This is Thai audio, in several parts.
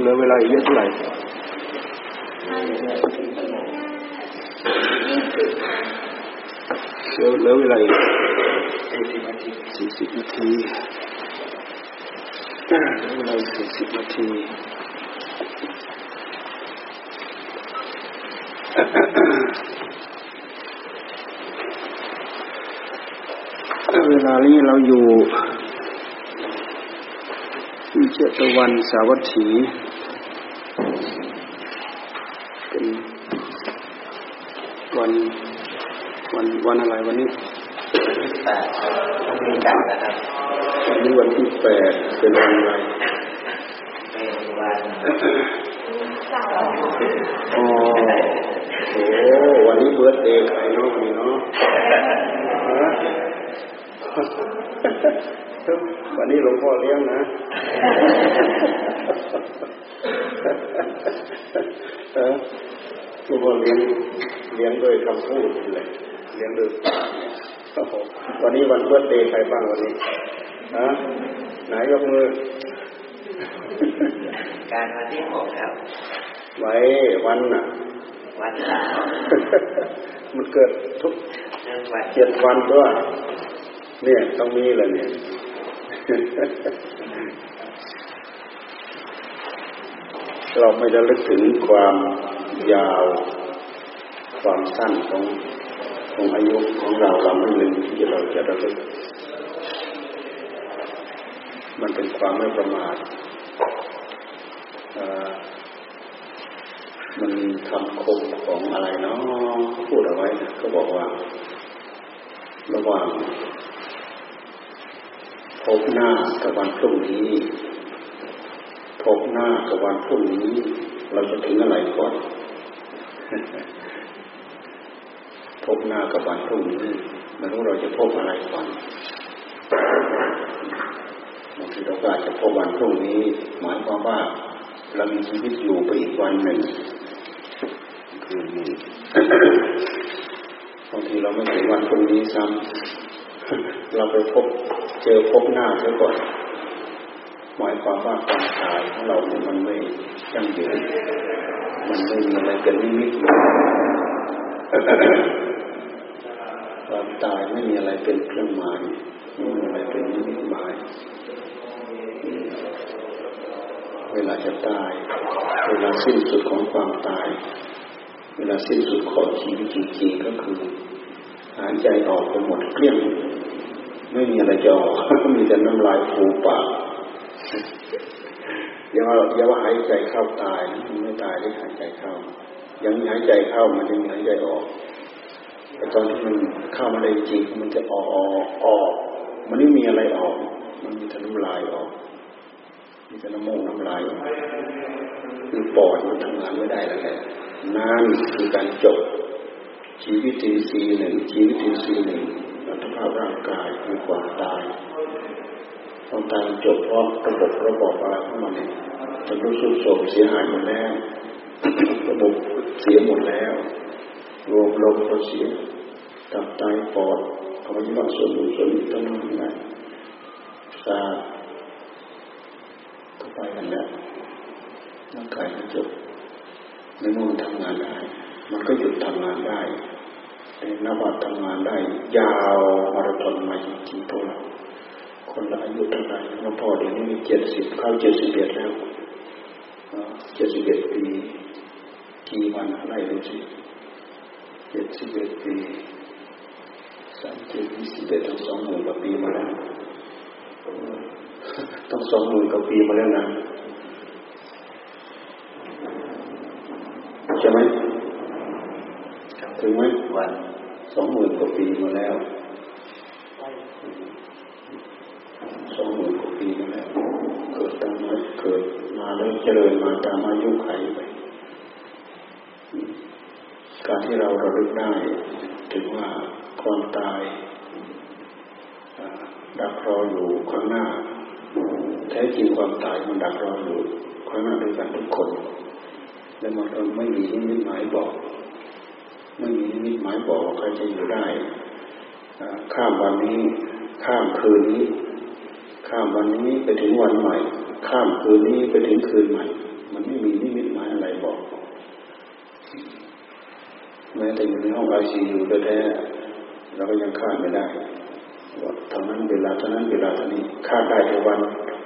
เหลือเวลาอีกเยอะเท่าไหร่เหลือเหลือเวลาอีกสี่สิบนาทีเหลือเวลาสี่สิบนาทีเวลานี้เราอยู่ที่เจตวันสาวัตถี วันวันอะไรวันนี้แปดวันนี้จันนะครับวันนี้วันที่แปดเป็นวันอะไรเป็นวันอ๋อโอ้วันนี้เบิร์ดเดย์ใครเนาะนี่เนาะวันนี้หลวงพ่อเลี้ยงนะหลวงพ่อเลี้ยงเลี้ยงด้วยคำพูดเลย เลี้ยงด้วยวันนี้วันเบิร์ดเดย์ใครบ้างวันนี้ฮะไหนยกมือ การวันที่หกครับ ไว้วันน่ะ วันเสาร์มันเกิดทุกเจ็ดวันด้วยเนี่ยต้องมีเลยเนี่ยเราไม่ได้ลึกถึงความยาว ความสั้นของ ของอายุของเราเราไม่ลืมที่เราจะระลึกมันเป็นความไม่ประมาทมันมีคำคมของอะไรเนาะพูดเอาไว้ก็บอกว่า ระหว่างพบหน้ากับวันพรุ่งนี้พบหน้ากับวันพรุ่งนี้ เราจะถึงอะไรก่อน พบหน้ากับวันพรุ่งนี้ไม่รู้เราจะพบอะไรก่อนบางทีเราก็อาจจะพบวันพรุ่งนี้ หมายความว่าเรามีชีวิตอยู่ไปอีกวันหนึ่งคืนนี้บางทีเราไม่ถึงวันพรุ่งนี้ซ้ำเราไปพบเจอพบหน้าเสียก่อนหมายความว่าความตายของเราเนี่ยมันไม่ยั่งยืนมันไม่มีอะไรเป็นนิมิต ความตายไม่มีอะไรเป็นเครื่องหมายไม่มีอะไรเป็นนิมิตหมาย เวลาจะตาย เวลาสิ้นสุดของความตาย เวลาสิ้นสุดของชีวิตจริงๆก็คือหายใจออกไปหมดเกลี้ยง ไม่มีอะไรจะออกมีแต่น้ำลายฟูปากอย่าว่าอย่าว่าหายใจเข้าตายไม่ตายได้หายใจเข้า ยังหายใจเข้ามันยังหายใจออก ต่ตอนที่มันเข้ามาในจริงมันจะออกออกออกมันไม่มีอะไรออก มันมีแต่น้ำลายออกมีแต่น้ำมูกน้ำลายคือปอดมันทำงานไม่ได้แล้วแหละนั่นคือการจบ ชีวิตทีซีหนึ่งชีวิตทีซีหนึ่งอัตภาพร่างกายคือความตายความตายจบเพราะระบบระบบอะไรของมันเนี่ยจะรู้สุดโศกเสียหายหมดแล้วระบบเสียหมดแล้ว รวมลมก็เสียตับไตปอดอวัยวะส่วนหนึ่งส่วนหนึ่งต้องทำงานสาก็ไปกันแล้วร่างกายมันจบในเมื่อมันทำงานได้ มันก็หยุดทำงานได้นับว่าทำงานได้ ยาวมาราธอนมาจริงๆตัวเราคนละอายุเท่าไหร่หลวงพ่อเดี๋ยวนี้มีเจ็ดสิบเข้าเจ็ดสิบเอ็ดแล้วเจ็ดสิบเอ็ดปีกี่วันอะไรดูสิ เจ็ดสิบเอ็ดปีสามเจ็ดยี่สิบเอ็ดต้องสองหมื่นกว่าปีมาแล้วต้องสองหมื่นกว่าปีมาแล้วนะใช่ไหมถึงไหมวันสองหมื่นกว่าปีมาแล้วสองหมื่นกว่าปีมาแล้ว เกิดตามมาเกิดมาแล้วเจริญมาตามอายุไขไป การที่เราระลึกได้ถึงว่าความตายดักรออยู่ข้างหน้า แท้จริงความตายมันดักรออยู่ข้างหน้าด้วยกันทุกคนและมันไม่มีนิมิตหมายบอก ไม่มีนิมิตหมายบอกใครจะอยู่ได้ข้ามวันนี้ ข้ามคืนนี้ ข้ามวันนี้ไปถึงวันใหม่ ข้ามคืนนี้ไปถึงคืนใหม่ มันไม่มีนิมิตหมายอะไรบอก แม้แต่อยู่ในห้องไอซียูแท้ๆเราก็ยังคาดไม่ได้ว่าทำนั้นเวลาเท่านั้นเวลาเท่านี้คาดได้แต่วัน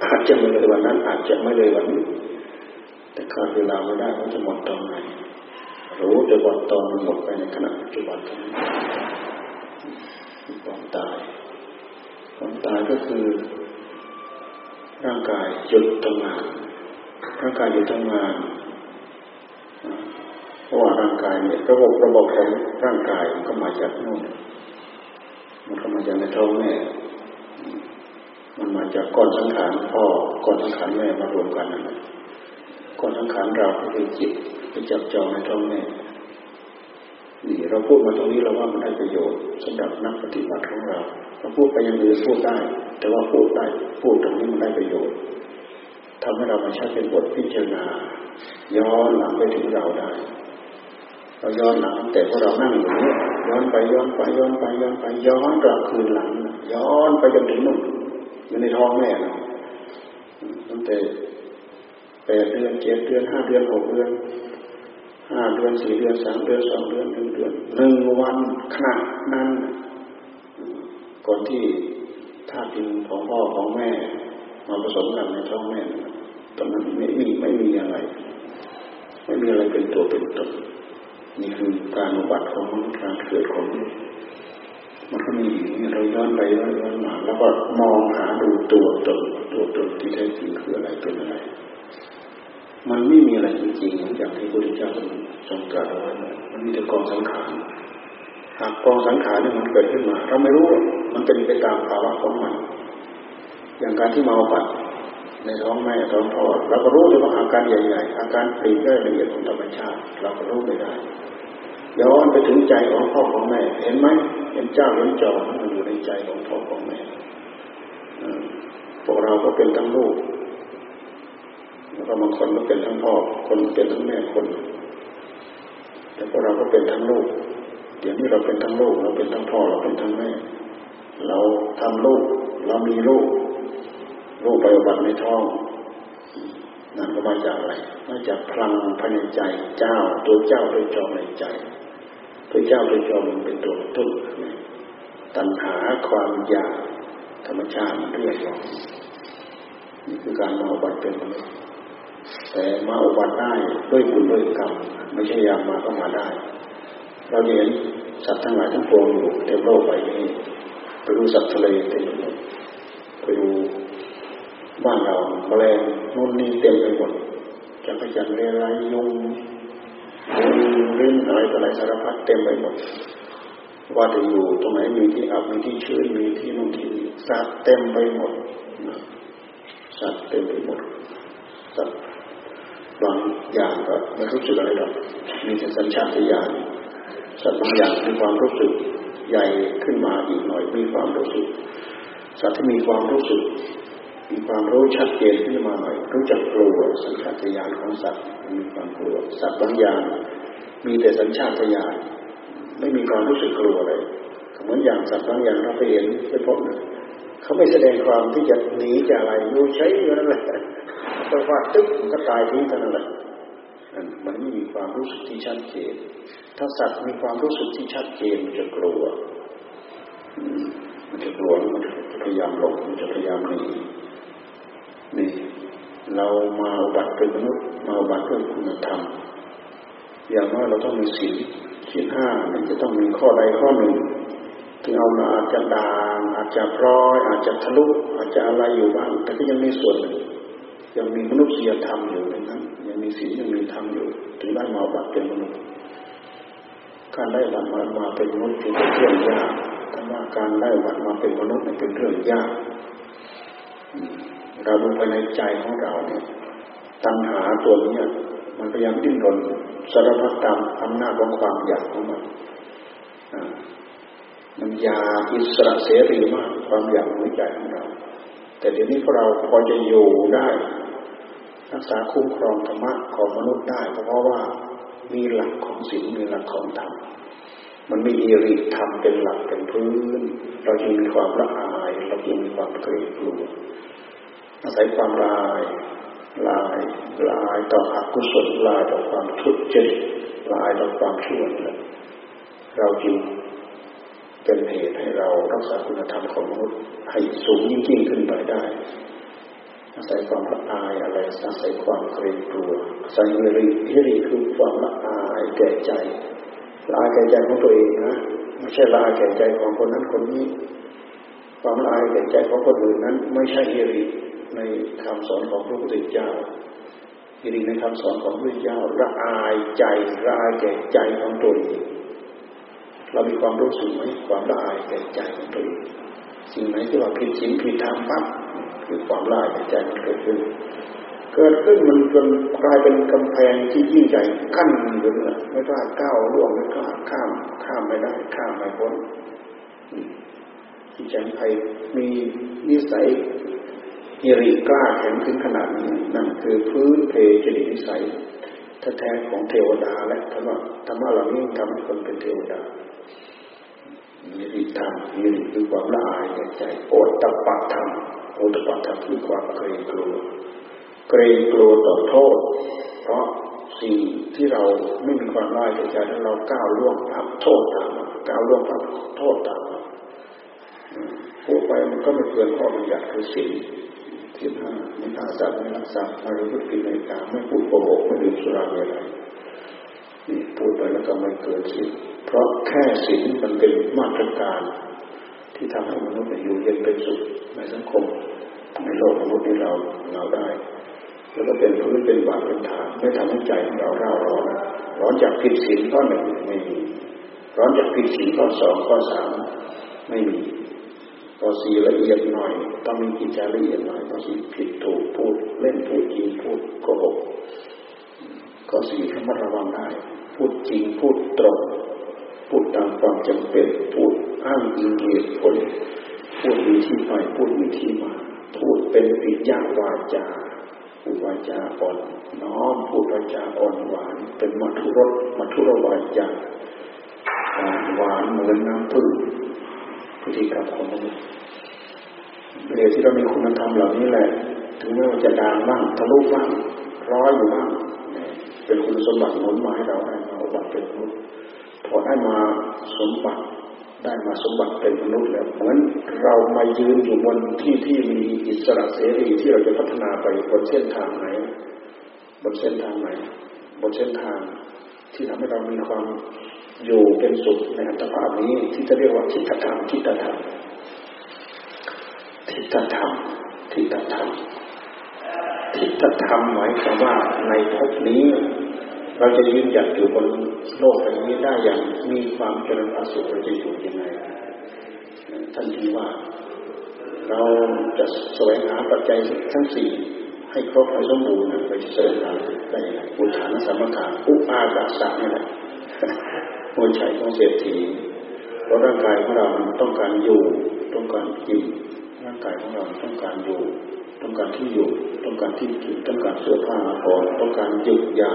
อาจจะไม่เลยวันนั้น อาจจะไม่เลยวันนี้แต่คาดเวลาไม่ได้ว่าจะหมดตอนไหนรู้แต่วันตอนมันหมดไปในขณะปัจจุบันความตายความตายก็คือร่างกายหยุดทำงานร่างกายหยุดทำงาน เพราะว่าร่างกายเนี่ยระบบระบบของร่างกายมันก็มาจากนู่น มันก็มาจากในท้องแม่มันมาจากก้อนสังขารพ่อก้อนสังขารแม่มารวมกันนั่นก้อนสังขารเราก็คือจิตไปจับจองในท้องแม่นี่เราพูดมาตรงนี้เราว่ามันได้ประโยชน์สำหรับนักปฏิบัติของเรา เราพูดไปยังอื่นพูดได้ แต่ว่าพูดได้พูดตรงนี้มันได้ประโยชน์ทำให้เรามาใช้เป็นบทพิจารณาย้อนหลังไปถึงเราได้ เราย้อนหลังแต่พอเรานั่งอยู่นี้ย้อนไปย้อนไปย้อนไปย้อนไปย้อนกลับคืนหลัง ย้อนไปจนถึงนู่นอยู่ในท้องแม่ตั้งแต่แปดเดือนเจ็ดเดือนห้าเดือนหกเดือนห้าเดือนสี่เดือนสามเดือนสองเดือนหนึ่งเดือนหนึ่งวันขณะนั้นก่อนที่ธาตุดินของพ่อของแม่มาผสมกันในท้องแม่ตอนนั้นไม่มีไม่มีอะไร ไม่มีอะไรเป็นตัวเป็นตน นี่คือการอุบัติของการเกิดของมันก็มีเราย้อนไปย้อนย้อนมาแล้วก็มองหาดูตัวตนตัวตนที่แท้จริงคืออะไรเป็นอะไร มันไม่มีอะไรจริงๆอย่างที่พระพุทธเจ้าทรงตรัสไว้มันมีแต่กองสังขารหากกองสังขารนี่มันเกิดขึ้นมา เราไม่รู้มันเป็นไปตามภาวะของมัน อย่างการที่เมาปัดในท้องแม่ท้องพ่อเราก็รู้แต่ว่าอาการใหญ่ๆอาการปลีกได้ละเอียดของธรรมชาติ เราก็รู้ไม่ได้ ย้อนไปถึงใจของพ่อของแม่ เห็นไหมเห็นเจ้าเห็นจอมมันอยู่ในใจของพ่อของแม่พวกเราก็เป็นทั้งลูกแล้วก็บางคนก็เป็นทั้งพ่อคนเป็นทั้งแม่คน แต่พวกเราก็เป็นทั้งลูกเดี๋ยวนี้เราเป็นทั้งลูกเราเป็นทั้งพ่อเราเป็นทั้งแม่ เราทำลูก เรามีลูกลูกไปอบัติในท้องนั่นก็มาจากอะไรมาจากพลังภายในใจเจ้าตัวเจ้าตัวจอมในใจ ตัวเจ้าตัวจอมมันเป็นตัวต้นตัณหาความอยากธรรมชาติมันเรียกร้องนี่คือการมาอุบัติเป็นมนุษย์แต่มาอุบัติได้ด้วยบุญด้วยกรรมไม่ใช่ยามมาก็มาได้ เราเห็นสัตว์ทั้งหลายทั้งปวงอยู่เต็มโลกใบนี้ไปดูสัตว์ทะเลเต็มไปหมดไปดูบ้านเราแมลงนู่นนี่เต็มไปหมดจักรจันทร์เรไรยุง ลิ้นอะไรต่ออะไรสารพัดเต็มไปหมดว่าจะอยู่ตรงไหนมีที่อับมีที่ชื้นมีที่นู่นที่นี่สัตว์เต็มไปหมดสัตว์เต็มไปหมดสัตว์บางอย่างก็ไม่รู้สึกอะไรหรอกมีแต่สัญชาตญาณสัตว์บางอย่างมีความรู้สึกใหญ่ขึ้นมาอีกหน่อยมีความรู้สึกสัตว์ที่มีความรู้สึก มีความรู้ชัดเจนขึ้นมาหน่อยรู้จักกลัวสัญชาตญาณของสัตว์มีความกลัวสัตว์บางอย่างมีแต่สัญชาตญาณไม่มีความรู้สึกกลัวเลยเหมือนอย่างสัตว์บางอย่างเราไปเห็นไปพบนะเขาไม่แสดงความที่จะหนีจากอะไรอยู่ใช้อยู่นั่นแหละเพราะว่าตึ๊บก็ตายทิ้งเท่านั้นแหละมันไม่มีความรู้สึกที่ชัดเจน ถ้าสัตว์มีความรู้สึกที่ชัดเจนมันจะกลัว มันจะกลัวมันจะพยายามหลบมันจะพยายามหนี นี่เรามาบัตรเป็นมนุษย์มาบัตรด้วยคุณธรรม อย่างน้อยเราต้องมีศีลศีลห้ามันจะต้องมีข้อใดข้อหนึ่งถึงเอามาอาจจะด่างอาจจะพร้อย อาจจะทะลุอาจจะอะไรอยู่บ้าง แต่ก็ยังมีส่วนยังมีมนุษยธรรมอยู่ในนั้นยังมีศีลยังมีธรรมอยู่ ถึงได้มาบัตรเป็นมนุษย์การได้บัตรมามาเป็นมนุษย์เป็นเรื่องยากแต่ว่าการได้บัตรมาเป็นมนุษย์เป็นเรื่องยาก เราดูภายในใจของเราเนี่ยตัณหาตัวนี้มันพยายามดิ้นรนสารพัดตามอำนาจของความอยากของมันมันอยากอิสระเสรีมากความอยากในใจของเรา แต่เดี๋ยวนี้พวกเราพอจะอยู่ได้ รักษาคุ้มครองธรรมะของมนุษย์ได้เพราะว่ามีหลักของศีลมีหลักของธรรมมันมีอิริธรรมเป็นหลักเป็นพื้น เราจึงมีความละอายเราจึงมีความเกรงกลัว อาศัยความลายลายลายต่ออกุศลลายต่อความทุจริตลายต่อความชั่วนเราจึงเป็นเหตุให้เรารักษาคุณธรรมของมนุษย์ให้สูงยิ่งยิ่งขึ้นไปได้ อาศัยความละอายอะไรอาศัยความเกรงกลัวอาศัยฮิริฮิริคือความละอายแก่ใจละอายแก่ใจของตัวเองนะไม่ใช่ละอายแก่ใจของคนนั้นคนนี้ ความละอายแก่ใจของคนอื่นนั้น ไม่ใช่ฮิริ ในคำสอนของพระพุทธเจ้าฮิริในคำสอนของพระพุทธเจ้าละอายใจละอายแก่ใจของตัวเองเรามีความรู้สึกไหมความละอายแก่ใจของตัวเองสิ่งไหนที่ว่าผิดศีลผิดธรรมปั๊บคือความละอายแก่ใจมันเกิดขึ้น เกิดขึ้นมันจนกลายเป็นกำแพงที่ยิ่งใหญ่กั้นอยู่นะไม่กล้าก้าวล่วงไม่กล้าข้ามข้ามไม่ได้ข้ามไม่พ้นที่ใจใครมีนิสัย ฮิริกล้าแข็งขึ้นขนาดนี้นั่นคือพื้นเพจริตนิสัยแท้ของเทวดาและธรรมะธรรมะเหล่านี้ทำให้คนเป็นเทวดามีริธรรมมีริคือความละอายแก่ใจโอตตะปะธรรมโอตตะปะธรรมคือความเกรงกลัวเกรงกลัวต่อโทษ เพราะสิ่งที่เราไม่มีความละอายแก่ใจแล้วเราก้าวล่วงทับโทษตามก้าวล่วงทับโทษตามพูดไปมันก็ไม่เกินข้อบัญญัติคือสิ่ง ที่ห้าไม่ฆ่าสัตว์ไม่ลักทรัพย์ไม่รู้ผิดในกาไม่พูดโกหกไม่ดื่มสุราเมลัยนี่พูดไปแล้วก็ไม่เกินสิ่งเพราะแค่สิ่งมันเป็นมาตรการ ที่ทำให้มนุษย์อยู่เย็นเป็นสุขในสังคมในโลกมนุษย์ที่เราเราได้ แล้วก็เป็นพื้นเป็นบาดเป็นฐานไม่ทำให้ใจของเราเร่าร้อนร้อนจากผิดศีลข้อหนึ่งไม่มีร้อนจากผิดศีลข้อสองข้อสามไม่มี พอสีละเอียดหน่อย ต้องมีกิจจละเอียดหน่อยพอสีผิดถูกพูดเล่นพูดจริงพูดโกหกก็สีระมัดระวังได้ พูดจริงพูดตรง พูดตามความจำเป็น พูดอ้างอิงเหตุผล พูดมีที่ไปพูดมีที่มา พูดเป็นปิยาวาจาพูดวาจาอ่อนน้อมพูดวาจาอ่อนหวาน เป็นมัทุรสมัทุรวาจาหวานเหมือนน้ำพึ่ง พฤติกรรมของมนุษย์เรื่องที่เรามีคุณธรรมเหล่านี้แหละ ถึงแม้ว่าจะดังบ้างทะลุบ้างร้อยอยู่บ้างเป็นคุณสมบัติหนุนมาให้เราได้มาบัติเป็นมนุษย์พอได้มาสมบัติได้มาสมบัติเป็นมนุษย์แล้วเหมือนเรามายืนอยู่บนที่ที่มีอิสระเสรีที่เราจะพัฒนาไปบนเส้นทางไหน บนเส้นทางไหน บนเส้นทางที่ทำให้เรามีความ อยู่เป็นสุขในอัตภาพนี้ที่จะเรียกว่าทิฏฐธรรมทิฏฐธรรมทิฏฐธรรมทิฏฐธรรมทิฏฐธรรมหมายความว่าในภพนี้ เราจะยืนหยัดอยู่บนโลกใบนี้ได้อย่างมีความเจริญอสุขเราจะอยู่ยังไงท่านทีว่า เราจะแสวงหาปัจจัยทั้งสี่ให้ครบให้สมบูรณ์ไปจะแสวงหาได้ยังไงอุทานสมถะอุปากัสนี่แหละ หัวใจของเศรษฐีเพราะร่างกายของเราต้องการอยู่ ต้องการกิน ร่างกายของเราต้องการอยู่ ต้องการที่อยู่ ต้องการที่กิน ต้องการเสื้อผ้าอาภรณ์ต้องการหยุดยา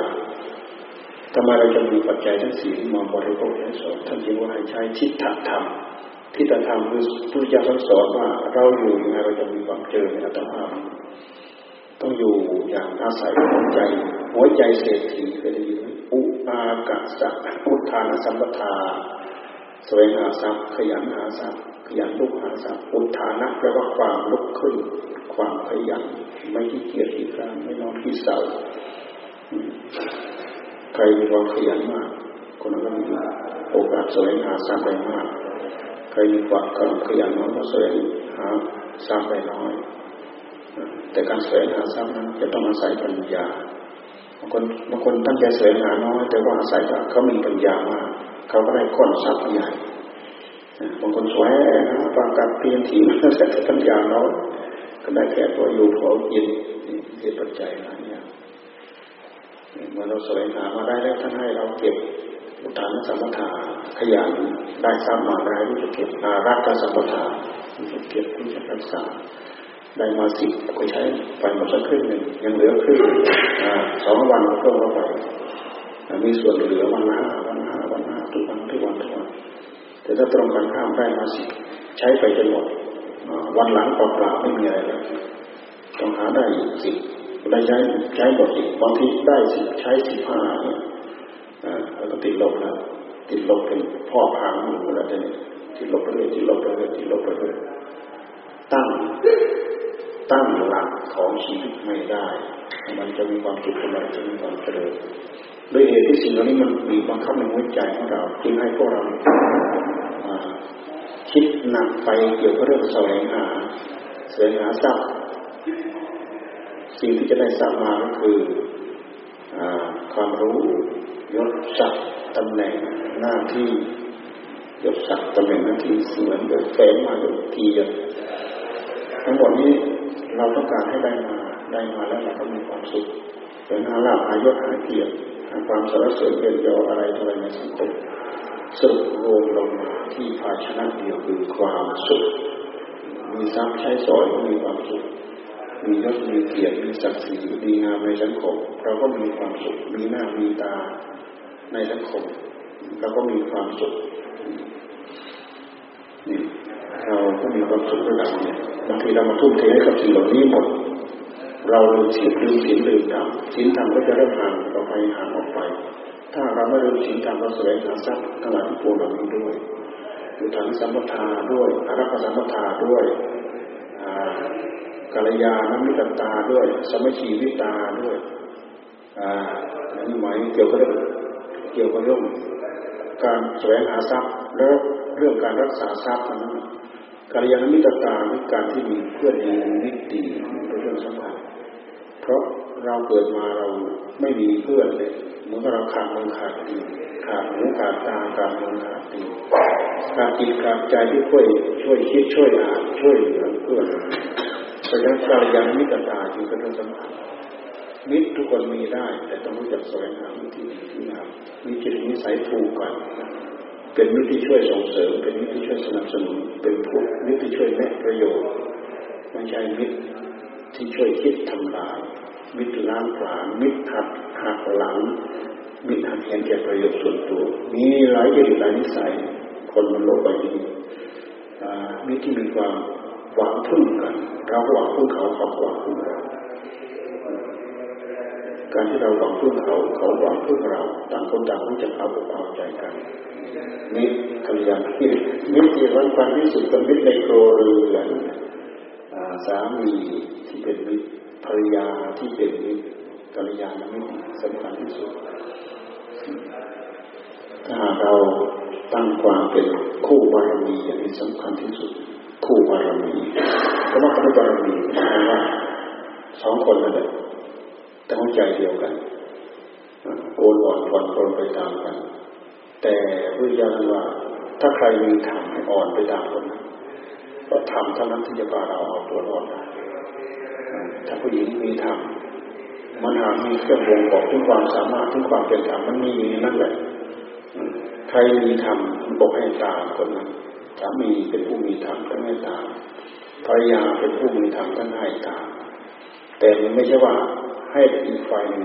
ทำไมเราจะมีปัจจัยทั้งสี่มาบริโภคและสอนท่านจึงว่าให้ใช้ทิฏฐธรรมทิฏฐธรรมคือพุทธเจ้าสอนว่าเราอยู่ยังไงเราจะมีความเจริญในอัตภาพต้องอยู่อย่างอาศัยหัวใจ หัวใจเศรษฐีเคยได้ยินไหม อากาสะพุทธานสัมปทาสวยหาทรัพย์ขยันหาทรัพย์ขยันลุกหาทรัพย์อุทานะแปลว่าความลุกขึ้น ความขยัน ไม่ขี้เกียจขี้คร้านไม่นอนขี้เศร้าใครมีความขยันมาก คนนั้นก็มีโอกาสสวงหาทรัพย์ได้มาก ใครมีความขยันน้อยก็สวงหาทรัพย์ได้น้อย แต่การสวงหาทรัพย์นั้นจะต้องอาศัยปัญญาบา คนบางคนตั้งใจแสวงหาน้อยแต่ว่าอาศัยเขามีปัญญามากเขาก็ได้ก้อนทรัพย์ใหญ่บางคนสวงหาปางกัดเตียนถีแต่ปัญญาน้อยก็ได้แค่ตัวอยู่พอกินนี่ปัจจัยหลายอย่างเมื่อเราแสวงหามาได้แล้วท่านให้เราเก็บอุทานสมถะขยันได้ทราบมาได้รู้จะเก็บอารักษาสมถะรู้จะเก็บรู้จะรักษา ได้มาสิบก็ใช้ไปหมดสักครึ่งหนึ่งยังเหลือครึ่งสองวันก็เพิ่มเข้าไปมีส่วนเหลือวันละวันห้าวันห้าทุกวันทุกวันทุกวันแต่ถ้าตรงกันข้ามได้มาสิใช้ไปจนหมดวันหลังเปล่าๆไม่มีอะไรแล้วต้องหาได้สิได้ใช้ใช้หมดอีกบางทีได้สิใช้สิบห้าเนี่ยแล้วก็ติดลบแล้วติดลบเป็นพ่อพังอยู่แล้วเนี่ยติดลบไปเลยติดลบไปเลยติดลบไปเลยตั้ง ตั้งหลักของชีวิตไม่ได้ มันจะมีความสุขมันจะมีความเจริญด้วยเหตุที่สิ่งเหล่านี้มันมีบังคับในหัวใจของเราจึงให้พวกเราคิดหนักไปเกี่ยวกับเรื่องแสวงหาแสวงหาทรัพย์สิ่งที่จะได้ทรัพย์มาก็คือความรู้ยศศักดิ์ตำแหน่งหน้าที่ยศศักดิ์ตำแหน่งหน้าที่เหมือนโดแฝงมาโดยเกียร์ทั้งหมดนี้ เราต้องการให้ได้มาได้มาแล้วเราก็มีความสุขเป็นอาลาภอายศอาเกียรติความสารเสริญเป็นยออะไรอะไรในสังคมสรุปรวมลงมาที่ภาชนะเดียวคือความสุข มีทรัพย์ใช้สอยก็มีความสุข มียศมีเกียรติมีศักดิ์ศรีดีงามในสังคมเราก็มีความสุข มีหน้ามีตาในสังคมเราก็มีความสุขนี่เราก็มีความสุขระดับนี้ บางทีเรามาทุ่มเทให้กับสิ่งเหล่านี้หมด เราลืมศีลลืมศีลลืมธรรมศีลธรรมก็จะเริ่มห่างออกไปห่างออกไป ถ้าเราไม่ลืมศีลธรรมเราแสวงหาทรัพย์ทั้งหลายที่ปวงเหล่านี้ด้วยอยู่ทางสัมปทาด้วยอารักษสัมปทาด้วยกัลยาณมิตรตาด้วย สมัชีวิตาด้วยอ่านี่หมายเกี่ยวกับเรื่องเกี่ยวกับเรื่องการแสวงหาทรัพย์แล้วเรื่องการรักษาทรัพย์นั้น กัลยาณมิตรตาคือการที่มีเพื่อนดีมิตรดีเป็นเรื่องสำคัญเพราะเราเกิดมาเราไม่มีเพื่อนเลยเหมือนเราขาดมือขาดดีขาดหูขาดตาขาดมือขาดดีขาดจิตขาดใจที่ช่วยช่วยคิดช่วยอ่านช่วยเหลือเพื่อนเพราะฉะนั้นการยันมิตรตาจึงเป็นเรื่องสำคัญมิตรทุกคนมีได้ แต่ต้องรู้จักแสวงหาวิธีที่งามมีจิตนิสัยผูกกัน เป็นมิตรที่ช่วยส่งเสริม เป็นมิตรที่ช่วยสนับสนุน เป็นผู้มิตรที่ช่วยแนะประโยชน์ไม่ใช่มิตรที่ช่วยคิดทำลาย มิตรล้างผลาญมิตรหักหักหลัง มิตรหักเห็นแก่ประโยชน์ส่วนตัว มีหลายอย่างหลายนิสัย คนบนโลกใบนี้มิตรที่มีความหวังพึ่งกันเราหวังพึ่งเขาเขาหวังพึ่งเราการที่เราหวังพึ่งเขาเขาหวังพึ่งเรา ต่างคนต่างรู้จักเอาอกเอาใจกัน มิตรกัลยาณมิตรรที่รักกันที่สุดเป็นมิตรในครัวเรือนสามีที่เป็นมิตรภรรยาที่เป็นมิตรกัลยาณมิตรสำคัญที่สุดถ้าเราตั้งความเป็นคู่บารมีอย่างนี้สำคัญที่สุด คู่บารมีคำว่าคู่บารมีหมายว่าสองคนนั่นแหละแต่หัวใจเดียวกันโกนอ่อนผ่อนปลนไปตามกัน แต่วิญญาว่า ถ้าใครมีธรรมอ่อนไปตามคนนั้นก็ทำเท่านั้นที่จะพาเราเอาตัวรอดได้ถ้าผู้หญิงมีธรรมมันหามีเครื่องบ่งบอกถึงความสามารถถึงความเป็นธรรมมันมีอยู่นั่นแหละใครมีธรรมบอกให้ตามคนนั้นสามีเป็นผู้มีธรรมท่านให้ตามภรรยาเป็นผู้มีธรรมท่านให้ตามแต่ไม่ใช่ว่าให้อีกฝ่ายหนึ่ง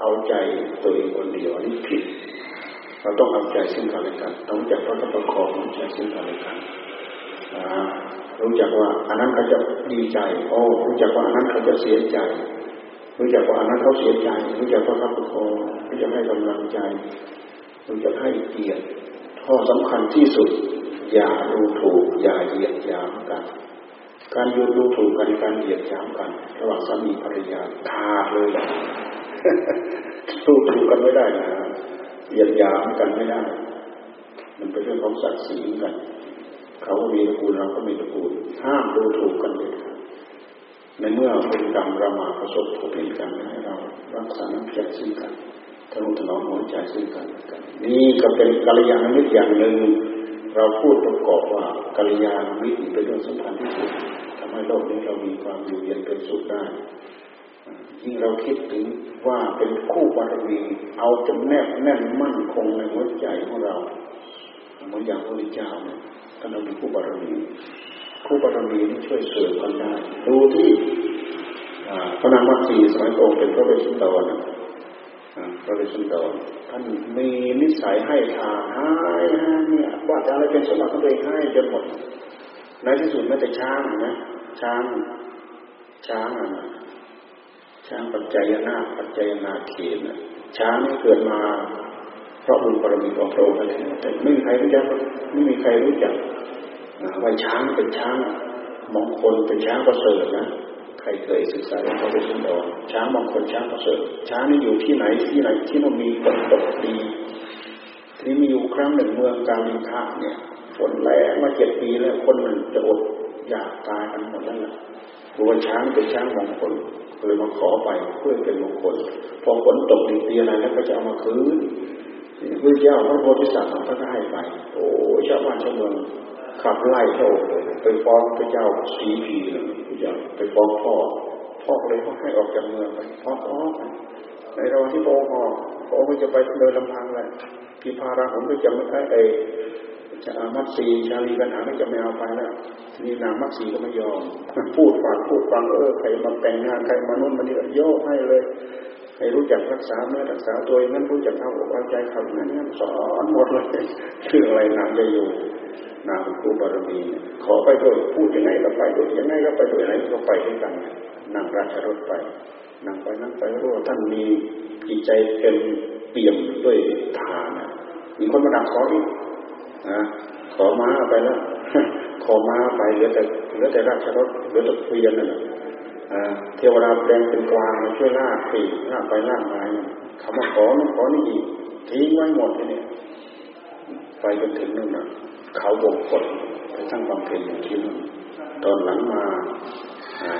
เอาใจตัวเองคนเดียวนี่ผิด เราต้องเอาใจซึ่งกันและกันต้องจับพระประคองใจซึ่งกันและกันรู้จักว่าอันนั้นเขาจะดีใจโอ้รู้จักว่าอันนั้นเขาจะเสียใจ รู้จักว่าอันนั้นเขาเสียใจ รู้จักว่าเขาประคองรู้จักให้กำลังใจ รู้จักให้เกียรติข้อสำคัญที่สุด อย่าดูถูก อย่าเหยียดหยามกัน การยูดูถูกกันการเหยียดหยามกัน ระหว่างสามีภรรยาขาดเลยสู้ถูกกันไม่ได้นะ เหยียดยามกันไม่ได้ มันเป็นเรื่องของศักดิ์ศรีกัน เขาก็มีตระกูลเราก็มีตระกูล ห้ามดูถูกกันเลยในเมื่อเป็นกรรมเรามาประสบพบเห็นกันให้เรารักษาน้ำใจซึ่งกันทะนุถนอมหัวใจซึ่งกันกัน นี่ก็เป็นกัลยาณมิตรอย่างหนึ่ง เราพูดประกอบว่ากัลยาณมิตรเป็นเรื่องสำคัญที่สุดทำให้โลกนี้เรามีความอยู่เย็นเป็นสุขได้ ยิ่งเราคิดถึงว่าเป็นคู่บารมีเอาจนแนบแน่นมั่นคงในหัวใจของเราเหมือนอย่างพระพุทธเจ้าเนี่ยท่านเรามีคู่บารมีคู่บารมีนี่ช่วยเสริมกันได้ ดูที่พระนางมัตสีสมัยโตเป็นพระเวสสันดรพระเวสสันดรท่านมีนิสัยให้ทานให้เนี่ยว่าจะอะไรเป็นสมบัติของตัวเองให้จนหมดในที่สุดแม้แต่ช้างนะช้างช้างอะ ช้างปัจจัยนาปัจจัยนาเขนช้างเกิดมาเพราะบุญบารมีของพระองค์แต่ไม่มีใครรู้จักไม่มีใครรู้จักว่าช้างเป็นช้างมงคลเป็นช้างประเสริฐนะใครเคยศึกษาเรื่องพระพุทธเจ้าช้างบางคนช้างประเสริฐช้างนี่อยู่ที่ไหนที่ไหนที่มันมีฝนตกดีทีนี้มีอยู่ครั้งหนึ่งเมืองกาลินทะเนี่ยฝนแรงมาเจ็ดปีแล้วคนมันจะอดอยากตายกันหมดแล้วล่ะ บัวช้างเป็นช้างมงคลเลยมาขอไปเพื่อเป็นมงคล พอฝนตกดีปีอะไรแล้วก็จะเอามาคืนพระเจ้าพระโพธิสัตว์ท่านก็ให้ไป โอ้ชาวบ้านชาวเมืองขับไล่เข้าไปฟ้องพระเจ้าสีพีเลยพระเจ้าไปฟ้องพ่อ พ่อเลยเขาให้ออกจากเมืองไปพ่อพ่อในระหว่างที่พระองค์ออกพระองค์จะไปเดินลำพังเลยพิพาราผมก็จะไม่ได้ไอ จะมัตสีชาลีกันหาก็จะไม่เอาไปแล้วทีนี้นางมัตสีก็ไม่ยอมพูดฟังพูดฟังเออใครมาแต่งงานใครมานุ่นมานี่โยกให้เลยให้รู้จักรักษาเมื่อรักษาตัวงั้นรู้จักเอาอกเอาใจเขางั้นงั้นสอนหมดเลยชื่ออะไรนางจะอยู่นางครูบารมีขอไปด้วยพูดยังไงก็ไปด้วยยังไงก็ไปด้วยไหนก็ไปด้วยกันนั่งราชรถไปนั่งไปนั่งไปรู้ว่าท่านมีจิตใจเต็มเปี่ยมด้วยทานมีคนมาดักขอที่ นะขอม้าไปแล้วขอม้าไปเหลือแต่เหลือแต่ราชรถเหลือแต่เกวียนนั่นแหละเทวดาแปลงเป็นกวางมาช่วยลากปีลากไปลากมาเขามาขอมาขอนี่อีกทิ้งไว้หมดทีนี้ไปจนถึงนู่นน่ะเขาบงกฎไปทั้งบางเพลอยู่ที่นู่นตอนหลังมา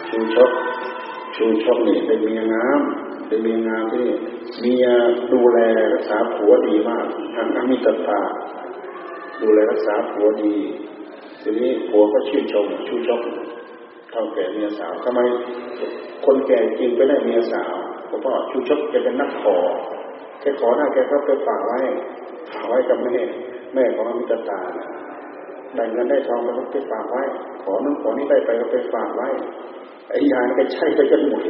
ชูชกชูชกนี่เป็นเมียงามเป็นเมียงามที่เมียดูแลรักษาผัวดีมากทั้งอมิตรตา ดูแลรักษาผัวดี ทีนี้ผัวก็ชื่นชมชูชกเท่าแก่เมียสาวทำไมคนแก่จริงไปได้เมียสาวเพราะว่าชูชกแกเป็นนักขอแกขอได้แกก็ไปฝากไว้ฝากไว้กับแม่แม่ของมิตรตาได้เงินได้ทองก็ไปฝากไว้ ขอนู้นขอนี้ได้ไปก็ไปฝากไว้ไอ้ยานก็ใช่ไปจนหมด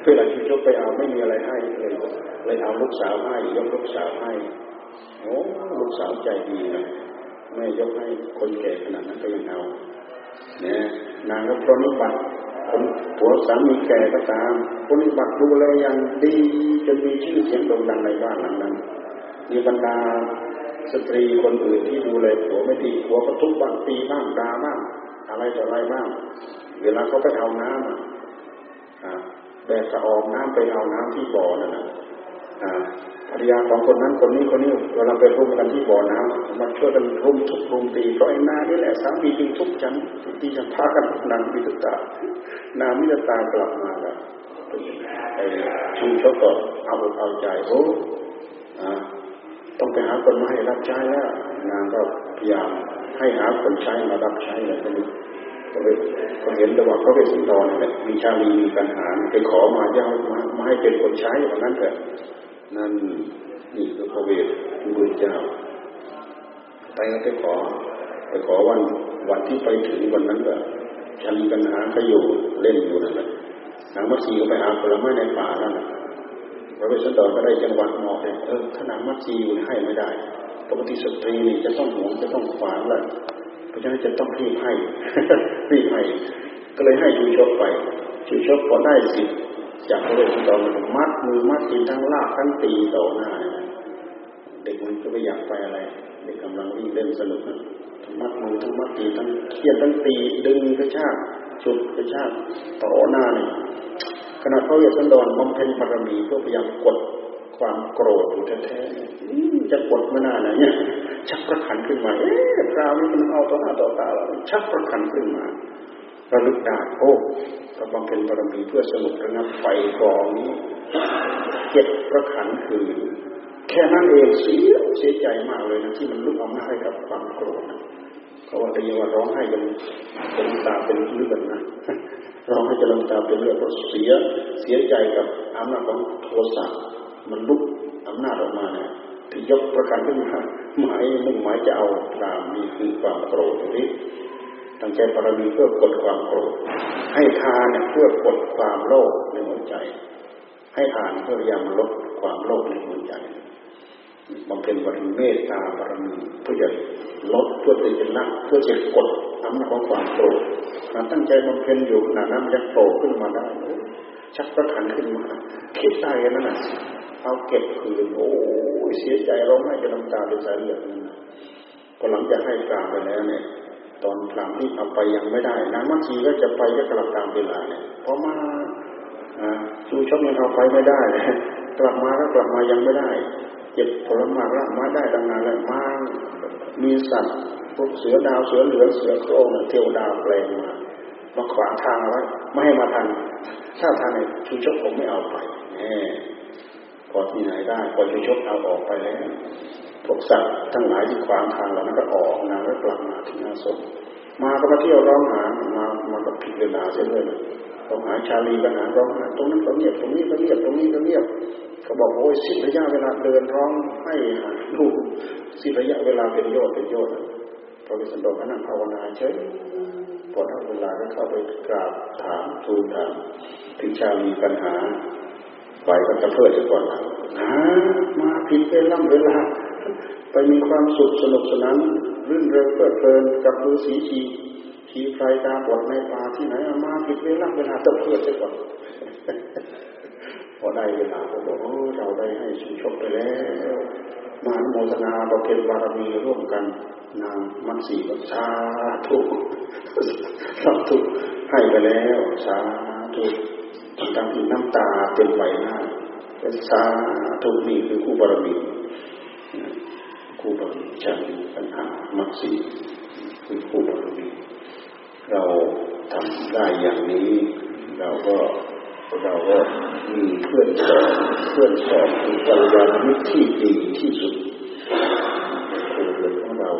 เพื่อเราชูชกไปเอาไม่มีอะไรให้เลยเลยเอาลูกสาวให้ยกลูกสาวให้ โอ้ลูกสาวใจดีนะแม่ยกให้คนแก่ขนาดนั้นก็ยังเอาเนี่ยนางก็ปรนิบัติคนผัวสามีแก่ก็ตามปรนิบัติดูแลอย่างดีจนมีชื่อเสียงโด่งดังในบ้านหลังนั้นมีบรรดาสตรีคนอื่นที่ดูแลผัวไม่ดีผัวก็ทุบบ้างตีบ้างด่าบ้างอะไรต่ออะไรบ้าง เวลาเขาไปเอาน้ำอะแบกกระออมน้ำไปเอาน้ำที่บ่อนั่นนะ ภรรยาของคนนั้นคนนี้คนนี้เวลาไปรุมกันที่บ่อน้ำมาช่วยกันรุมทุบรุมตีเพราะไอ้นานี่แหละสามีจึงทุบฉันที่จะพากันนางมิตรตานามิตรตากลับมาแล้วไอ้ชูชกก็เอาเอาใจโอ้ต้องไปหาคนมาให้รับใช้แล้วนางก็พยายามให้หาคนใช้มารับใช้แล้วก็ก็เลยก็เห็นระหว่างเขาเป็นสิงตอนเนี่ยมีชาลีมีปัญหาไปขอมาเจ้ามา มาให้เป็นคนใช้อย่างนั้นเถอะนั่นนี่คือพระเวทบุญเจ้าไปไปขอ ไปขอวันวันที่ไปถึงวันนั้นก็ชาลีปัญหาก็อยู่เล่นอยู่นั่นแหละนางมัตสีก็ไปหาผลไม้ในป่านั่นแหละพระเวสสันดรก็ได้จังหวัดมองเออถ้านางมัตสีอยู่ให้ไม่ได้ปกติสตรีนี่จะต้องหวงจะต้องขวางแหละเพราะฉะนั้นจะต้องรีบให้รีบให้ก็เลยให้ชูชกไปชูชกพอได้สิ จากพระเวสสันดรมัดมือมัดตีทั้งลากทั้งตีต่อหน้าเด็กมันก็ไม่อยากไปอะไร เด็กกำลังวิ่งเล่นสนุกนะมัดมือทั้งมัดตีทั้งเคียนทั้งตีดึงกระชากฉุดกระชากต่อหน้าเนี่ยขณะพระเวสสันดรบำเพ็ญบารมีเพื่อพยายามกดความโกรธอยู่แท้ๆจะกดไม่น่านะเนี่ยชักประคันขึ้นมาเอ๊ะคราวนี้มันเอาต่อหน้าต่อตาเราชักประคันขึ้นมา ระลึกได้โอ้กำบำเพ็ญบารมีเพื่อสนุกระงับไฟกองนี้เจ็ดประคันคือแค่นั้นเองเสียเสียใจมากเลยนะที่มันลุกออกมาให้กับความโกรธเขาว่าได้ยินว่าร้องให้กันเป็นตาเป็นเลือดนะร้องให้จะลงตาเป็นเลือดเพราะเสียเสียใจกับอำนาจของโทสะมันลุกอำนาจออกมาเนี่ยที่ยกประกันขึ้นมาหมายมุ่งหมายจะเอาตามนี่คือความโกรธนี้ ตั้งใจปรมีเพื่อกดความโกรธให้ทานเพื่อกดความโลภในหัวใจ ให้ทานเพื่อพยายามลดความโลภในหัวใจบำเพ็ญบารมีเมตตาบารมีเพื่อจะลดเพื่อจะละเพื่อจะกดอำนาจของความโกรธการตั้งใจบำเพ็ญอยู่ขณะนั้นจะโผล่ขึ้นมาได้ชักประคันขึ้นมาคิดได้กันนั่นน่ะเอาเก็บคืนโอ้เสียใจร้องไห้จะน้ำตาเป็นสายเลือดนั่นก็หลังจากให้กราบไปแล้วเนี่ย ตอนกลางที่เอาไปยังไม่ได้นางมัชีก็จะไปก็กลับตามเวลาเนี่ยพอมาชูชกยังเอาไปไม่ได้ กลับมาก็กลับมายังไม่ได้เจ็บผลมากละมาได้ดังนั้นแล้วมามีสัตว์พวกเสือดาวเสือเหลืองเสือโคร่งเทวดาวแปลงมามาขวางทางไว้ไม่ให้มาทันถ้าทันเนี่ยชูชกผมไม่เอาไปแน่พอที่ไหนได้พอชูชกเอาออกไปแล้ว พวกสัตว์ทั้งหลายที่ขวางทางเรานั้นก็ออกนางก็กลับมาที่นาสมมาก็มาเที่ยวร้องหามามากับผิดเวลาเช่นเลยร้องหาชาลีกันหาร้องหาตรงนั้นก็เงียบตรงนี้ก็เงียบตรงนี้ก็เงียบเขาบอกโอ้ยสิ้นระยะเวลาเดินร้องให้หาลูกสิ้นระยะเวลาเป็นโยชน์เป็นโยชน์พระวิสันโดก็นั่งภาวนาเฉยพอถึงเวลาก็เข้าไปกราบถามทูลถามถึงชาลีปัญหาไปก็จะเพื่อจะก่อนหามาผิดเวลาเวลา ไปมีความสุขสนุกสนานรื่นเริงเพลิดเพลินกับฤาษีชีชีไพรตาบอดในป่าที่ไหนมาผิดเวลาเวลาต้องเพื่อจะก่อนพอได้เวลาก็บอกโอ้เราได้ให้ชิชกไปแล้วมาโมทนาบำเพ็ญบารมีร่วมกันนางมัตสีก็สาธุสาธุให้ไปแล้วสาธุตั้งที่น้ำตาเต็มใบหน้าเป็นสาธุนี่คือคู่บารมี คู่บรมีจันปัญหามัตสีคือคู่บรมีเราทำได้อย่างนี้ เราก็เราก็มีเพื่อนสอนเพื่อนสอนคือกัลยาณมิตรที่ดีที่สุดครูเรียนของเรา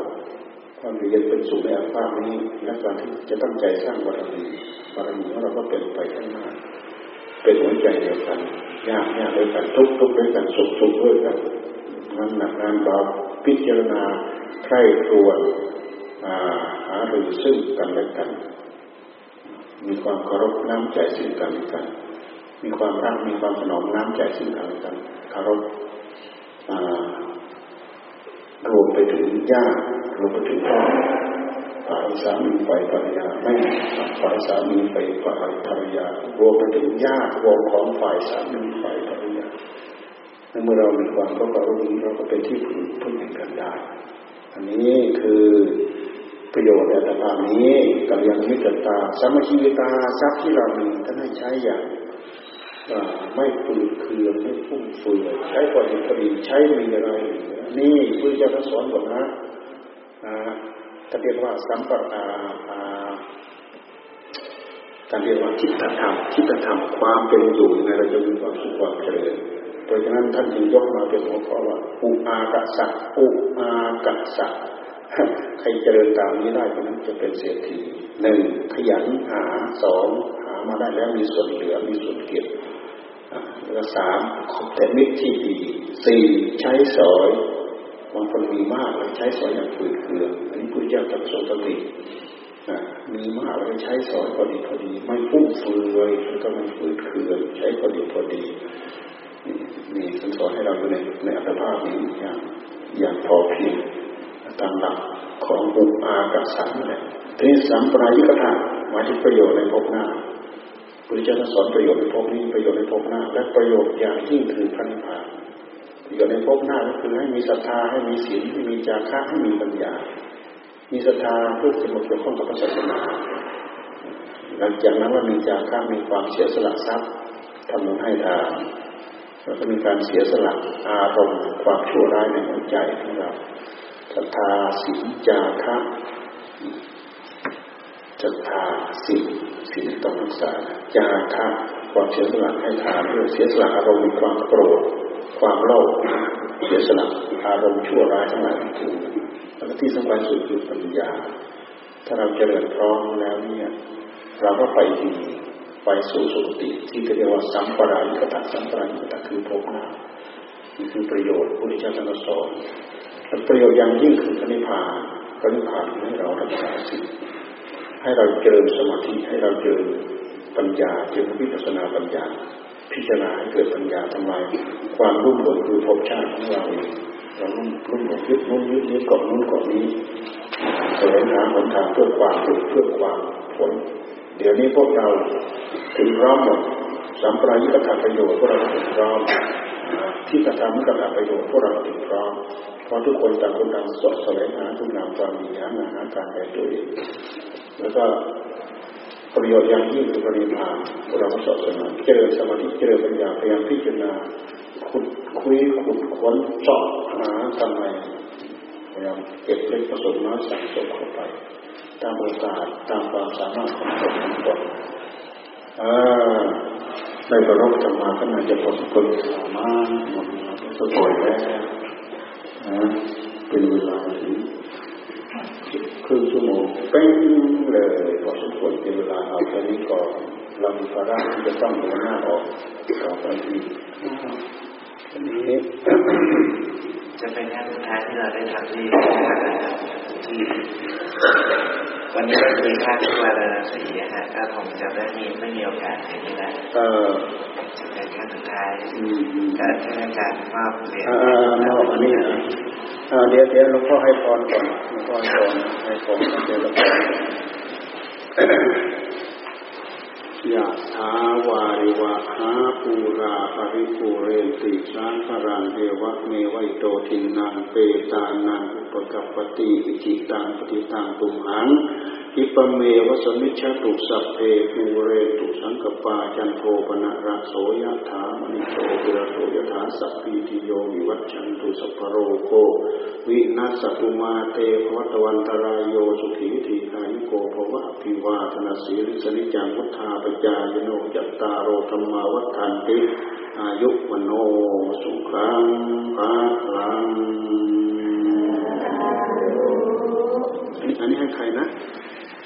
ความเรียนเป็นสุขในอาภาพนี้และการที่จะตั้งใจสร้างบารมีบารมีของเราก็เป็นไปข้างหน้าเป็นหัวใจเดียวกันยากยากด้วยกันทุกทุกด้วยกันสุขสุขด้วยกันงานหนักงานเบา พิจารณาใคร่ครวญหารือซึ่งกันและกัน มีความเคารพน้ำใจซึ่งกันและกัน มีความรักมีความสนองน้ำใจซึ่งกันและกันเคารพรวมไปถึงญาติรวมไปถึงพ่อฝ่ายสามีฝ่ายภรรยาไม่ฝ่ายสามีฝ่ายฝ่ายภรรยารวมไปถึงญาติรวมของฝ่ายสามีฝ่ายภรร ยาเมื่อเรามีความเข้าใจรู้นี้เราก็เป็นที่พึ่งพึ่งแห่งกันได้ อันนี้คือประโยชน์ในตานี้กับยังมิตรตาสามัคคีตาทรัพย์ที่เรามีท่านให้ใช้อย่างไม่ฝืดเคืองไม่ฟุ่มเฟือยใช้พอดีพอดีใช้มีอะไรนี่พระเจ้าท่านสอนบอกนะท่านเรียกว่าสัมปราท่านเรียกว่าคิดธรรมคิดธรรมความเป็นอยู่ในเราจะมีความสุขความเจริญ ราะฉะนั้นท่านจึงยกมาเป็นหัวข้อว่าอุอากะสัอุอากะสัใครเจริญตามนี้ได้คนนั้นจะเป็นเศรษฐีหนึ่งขยันหาสองหามาได้แล้วมีส่วนเหลือมีส่วนเก็บแล้วสามคบแต่มิตรที่ดีสี่ใช้สอยบางคนมีมากแล้วใช้สอยอย่างฝืดเคืองอันนี้พุทธเจ้าตรัสทรงตำหนิมีมากแล้วใช้สอยพอดีพอดี ไม่ฟุ่มเฟือยแล้วก็ไม่ฝืดเคืองใช้พอดีพอดี นี่ท่านสอนให้เราอยู่ในในอัตภาพนี้อย่างอย่างพอเพียงตามหลักของบุปอากัสังเลยทีนี้สัมปรายิกถาหมายถึงประโยชน์ในภพหน้าพุทธเจ้าสอนประโยชน์ในภพนี้ประโยชน์ในภพหน้า และประโยชน์อย่างยิ่งคือพระนิพพานประโยชน์ในภพหน้าก็คือให้มีศรัทธาให้มีศีลให้มีจาระให้มีปัญญา มีศรัทธาเพื่อจะมาเกี่ยวข้องกับศาสนาหลังจากนั้นว่ามีจาระมีความเสียสละทรัพย์ทำบุญให้ทาน แล้วก็มีการเสียสละอารมณ์ความชั่วร้ายในหัวใจของเราศรัทธาศีจาระศรัทธาศีลศีต้องรักษาจาระความเสียสละให้ทานด้วยเสียสละอารมณ์ความโกรธความโลภเสียสละอารมณ์ชั่วร้ายทั้งหลายทั้งปวงแล้วที่สำคัญสุดคือปัญญา ถ้าเราเจริญพร้อมแล้วเนี่ย เราก็ไปดี ไปสู่สุคติที่เรียกว่าสัมปรายิกตสัมปรายิกตคือภพหน้านี่คือประโยชน์พุทธเจ้าท่านสอนประโยชน์อย่างยิ่งคือพระนิพพานพระนิพพานให้เรารักษาสิ่งให้เราเจริญสมาธิให้เราเจริญปัญญาเจริญวิปัสนาปัญญา พิจารณาให้เกิดปัญญาทำลายความรุ่มหลงคือภพชาติของเราเองเรารุ่มรุ่มหลงยึดนู้นยึดนี้เกาะนู้นเกาะนี้แสวงหาหนทางเพื่อความเพื่อความผล เดี๋ยวนี้พวกเราถึงพร้อมหมดสัมปรายุกถประโยชน์พวกเราถึงพร้อมที่กระทำกระทำประโยชน์พวกเราถึงพร้อมเพราะทุกคนต่างคนต่างสดแสวงหาทุกนามความดีหางานหาการแก่ตัวเองแล้วก็ประโยชน์อย่างยิ่งคือปริมาณเราสอบสนองเจริญสมาธิเจริญปัญญาพยายามพิจารณาขุดคุยขุดค้นเจาะหาทำไมพยายามเก็บเล็กผสมน้อยสั่งสมเข้าไป ตามโอกาสตามความสามารถของตนทุกคนในกระรบธรรมาก็น่าจะพอสมควรสามารถหมดสมควรแล้วเป็นเวลาถึงครึ่งชั่วโมงเป้งเลยพอสมควรเป็นเวลาเอาแค่นี้ก่อนเรามีภาระที่จะต้องหัวหน้าออกต่อไปอีกอันนี้ จะเป็นงานสุดท้ายที่เราได้ทำที่ที่วันนี้เรามีค่าที่วาระสีฮะก็คงจะได้มีไม่มีโอกาสอย่างนี้นะเอ่อจะเป็นงานสุดท้ายอืมอืมก็ท่านอาจารย์มอบเหรียญอ่ามอบอันนี้นะอ่าเดี๋ยวเดี๋ยวหลวงพ่อให้พรก่อนหลวงพ่อให้พรให้พรเดี๋ยวหลวงพ่อ ยะถาวาริวะหาปูรา ปะริปูเรนติสาคะรังเอวะเมวะ อิโตทินนังเปตานังอุปะกัปปะติอิจฉิตังปัตถิตังตุมหัง ขิปปะเมวะ สะมิชฌะตุสัพเพปูเรนตุสังกัปปาจันโทปัณณะระโสยะถามณิโชติระโส ยะถาสัพพีติโยวิวัชชันตุสัพพะโรโควินัสสตุมาเตภวตวันตรายโยสุขีทีคายุโกภวะพิวาธนาสีริสนิจังวุธาปจายโนจัตตาโอธรรมาวัฏันติอายุวโนสุขังภาลังอันนี้อันนี้ให้ใครนะ